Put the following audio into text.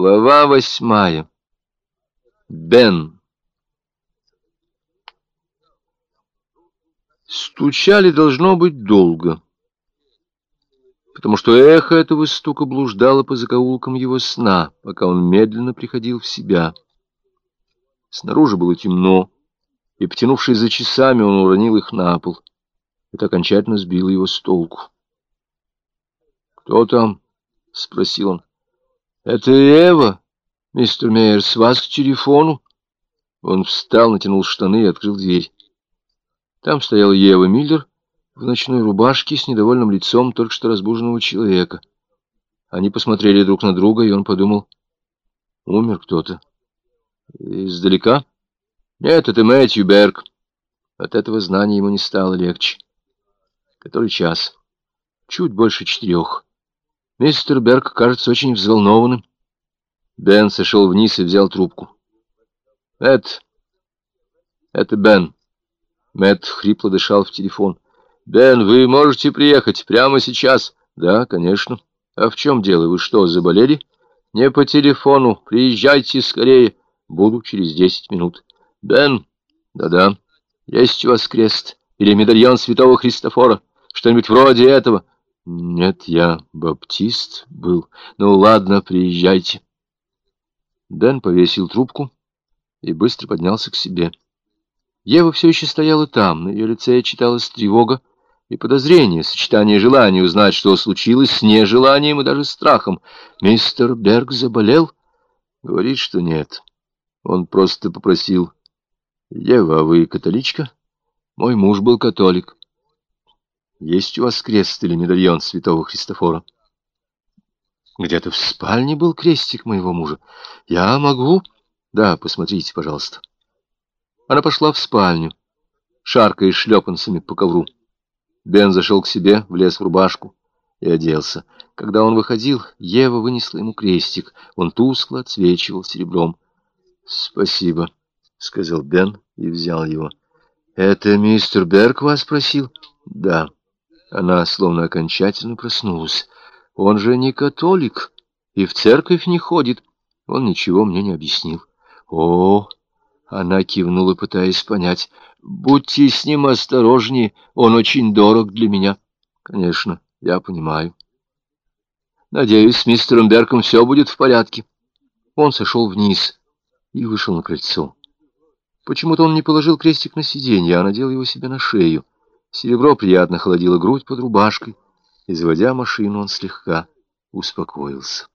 Глава восьмая. Бен. Стучали, должно быть, долго, потому что эхо этого стука блуждало по закоулкам его сна, пока он медленно приходил в себя. Снаружи было темно, и, потянувшись за часами, он уронил их на пол. Это окончательно сбило его с толку. «Кто там?» — спросил он. «Это Эва, мистер Мейер, с вас к телефону?» Он встал, натянул штаны и открыл дверь. Там стояла Ева Миллер в ночной рубашке с недовольным лицом только что разбуженного человека. Они посмотрели друг на друга, и он подумал, умер кто-то. Издалека? Нет, это Мэтью Берг. От этого знания ему не стало легче. Который час? Чуть больше четырех. Мистер Берг кажется очень взволнованным. Бен сошел вниз и взял трубку. «Эд, это Бен». Мэтт хрипло дышал в телефон. «Бен, вы можете приехать прямо сейчас?» «Да, конечно. А в чем дело? Вы что, заболели?» «Не по телефону. Приезжайте скорее. Буду через десять минут». «Бен?» «Да-да. Есть у вас крест? Или медальон святого Христофора? Что-нибудь вроде этого?» Нет, я баптист был. Ну ладно, приезжайте. Дэн повесил трубку и быстро поднялся к себе. Ева все еще стояла там, на ее лице читалась тревога и подозрение, сочетание желания узнать, что случилось, с нежеланием и даже страхом. Мистер Берг заболел? Говорит, что нет. Он просто попросил. Ева, а вы католичка? Мой муж был католик. Есть у вас крест или медальон святого Христофора? Где-то в спальне был крестик моего мужа. Я могу? Да, посмотрите, пожалуйста. Она пошла в спальню, шаркая шлепанцами по ковру. Бен зашел к себе, влез в рубашку и оделся. Когда он выходил, Ева вынесла ему крестик. Он тускло отсвечивал серебром. «Спасибо», — сказал Бен и взял его. «Это мистер Берг вас просил?» «Да». Она словно окончательно проснулась. Он же не католик и в церковь не ходит. Он ничего мне не объяснил. О, она кивнула, пытаясь понять. Будьте с ним осторожнее, он очень дорог для меня. Конечно, я понимаю. Надеюсь, с мистером Берком все будет в порядке. Он сошел вниз и вышел на крыльцо. Почему-то он не положил крестик на сиденье, а надел его себе на шею. Серебро приятно холодило грудь под рубашкой, и, заводя машину, он слегка успокоился.